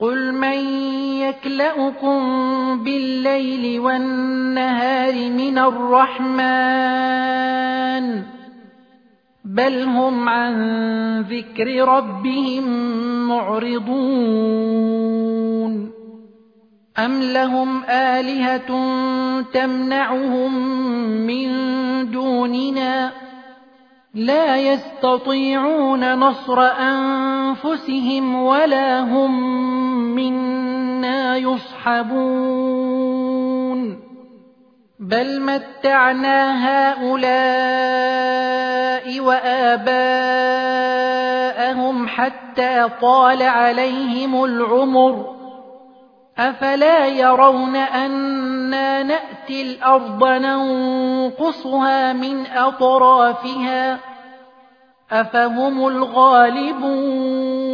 قل من يكلاكم بالليل والنهار من الرحمن بل هم عن ذكر ربهم معرضون أم لهم آلهة تمنعهم من دوننا لا يستطيعون نصر أنفسهم ولا هم منا يصحبون بل متعنا هؤلاء وآباءهم حتى طال عليهم العمر أفلا يرون أنا نأتي الأرض ننقصها من أطرافها أفهم الغالبون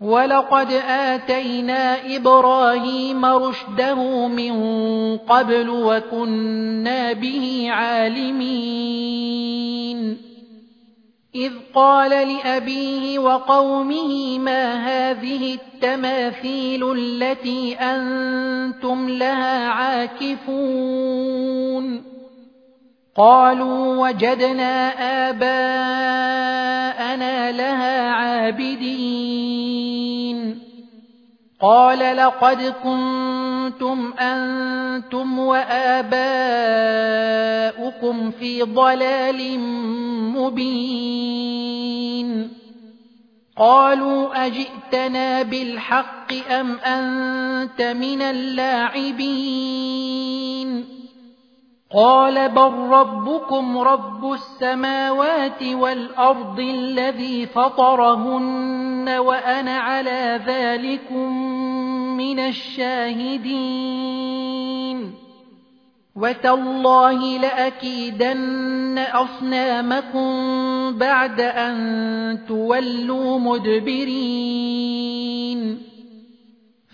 ولقد آتينا إبراهيم رشده من قبل وكنا به عالمين إذ قال لأبيه وقومه ما هذه التماثيل التي أنتم لها عاكفون قالوا وجدنا آباءنا لها عابدين قال لقد كنتم أنتم وآباؤكم في ضلال مبين. قالوا أجئتنا بالحق أم أنت من اللاعبين؟ قال بل ربكم رب السماوات والأرض الذي فطرهن وأنا على ذلكم من الشاهدين. وتالله لأكيدن أصنامكم بعد أن تولوا مدبرين.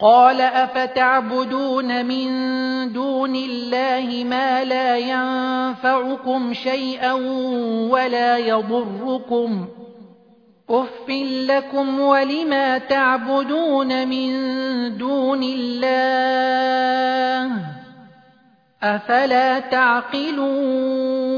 قال أفتعبدون من دون الله ما لا ينفعكم شيئا ولا يضركم أف لكم ولما تعبدون من دون الله أفلا تعقلون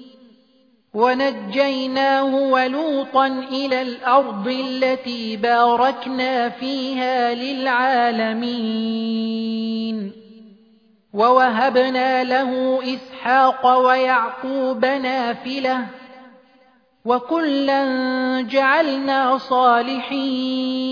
ونجيناه ولوطا إلى الأرض التي باركنا فيها للعالمين. ووهبنا له إسحاق ويعقوب نافلة وكلا جعلنا صالحين.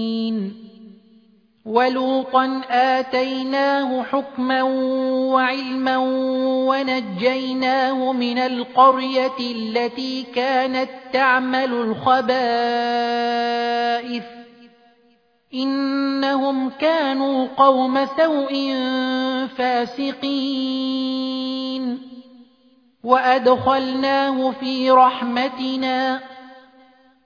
ولوطا آتيناه حكما وعلما ونجيناه من القرية التي كانت تعمل الخبائث إنهم كانوا قوم سوء فاسقين وأدخلناه في رحمتنا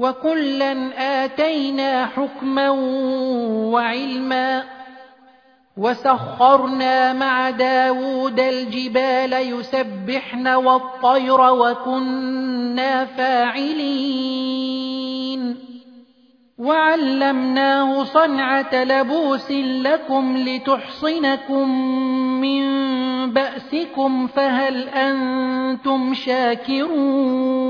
وكلا آتينا حكما وعلما وسخرنا مع داود الجبال يسبحن والطير وكنا فاعلين وعلمناه صنعة لبوس لكم لتحصنكم من بأسكم فهل أنتم شاكرون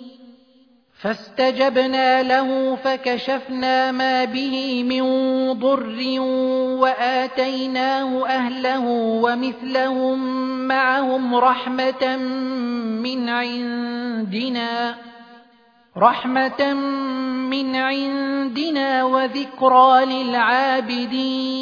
فاستجبنا له فكشفنا ما به من ضر وآتيناه أهله ومثلهم معهم رحمة من عندنا رحمة من عندنا وذكرى للعابدين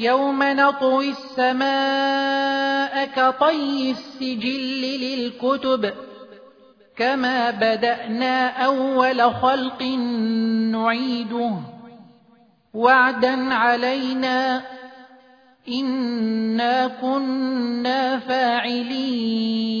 يوم نطوي السماء كطي السجل للكتب كما بدأنا أول خلق نعيده وعدا علينا إنا كنا فاعلين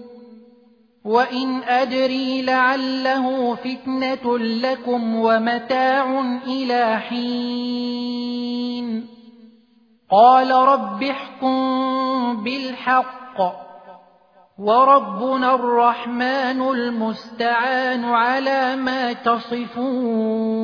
وإن أدري لعله فتنة لكم ومتاع إلى حين قال رب احكم بالحق وربنا الرحمن المستعان على ما تصفون